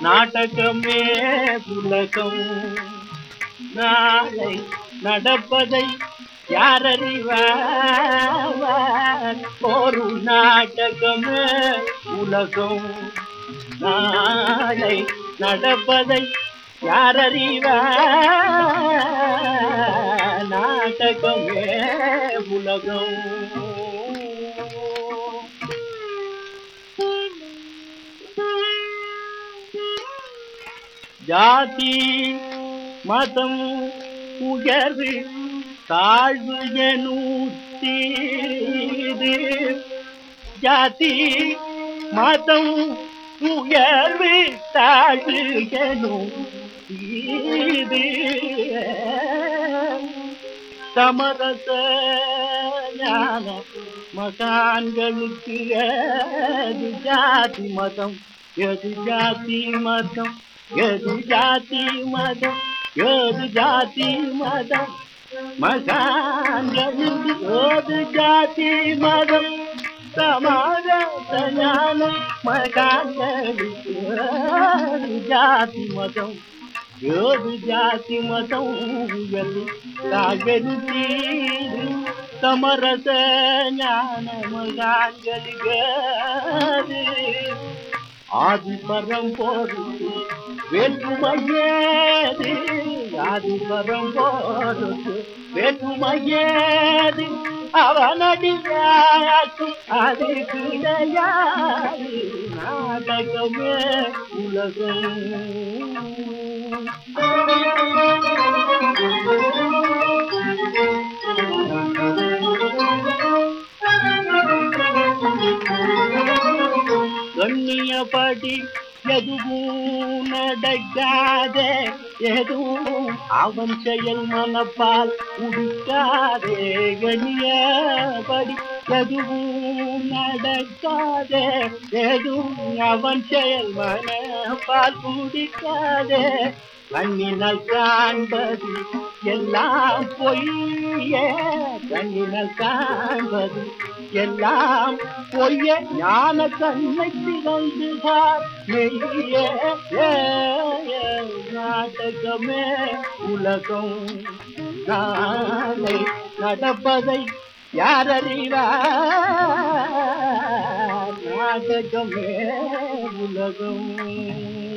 நாடகமே புலகம் நாளை நடப்பதை யாரறிவார் ஒரு நாடகமே உலகம். நாளை நடப்பதை யாரறிவார் நாடகமே உலகம். ஜாதி மதம் உயர்வு தாழ்வு எனூத்தீது ஜாதி மதம் உயர்வு தாழ்வு எனூத்தீது சமரச ஞான மகான்களுக்கு எது ஜாதி மதம்? எது ஜாதி மதம்? எது ஜாதி மதம் எது ஜாதி மதம் மகான்களுக்கு ஏது ஜாதி மதம் சமாதான ஞானம் மகான்களுக்கு ஏது ஜாதி மதம் ஏது ஜாதி மதம் எது தாகருத்தி சமரச ஞான மகான்களுக்கு ஆதி பரம் போருக்கு வேற்றுமையேது அது பரம் வேற்றுமையேது அவனடியாக்கும் அது கிடையாது. நாடகமே உலகம். கண்ணியபடி எதுவும் நடக்காதே எதுவும் அவன் செயல் மனப்பால் உடிக்காதே கணியபடி எதுவும் நடக்காதே எதுவும் அவன் செயல் மனப்பால் குடிக்காதே கண்ணினால் காண்பது எல்லாம் பொய்யே கண்ணினால் காண்பது எல்லாம் பொய்ய ஞான கண்ணை திகழ்ந்துகார் பார் நாடகமே உலகம். நாளை நடப்பதை யார் யாரறிவார் நாடகமே உலகம்.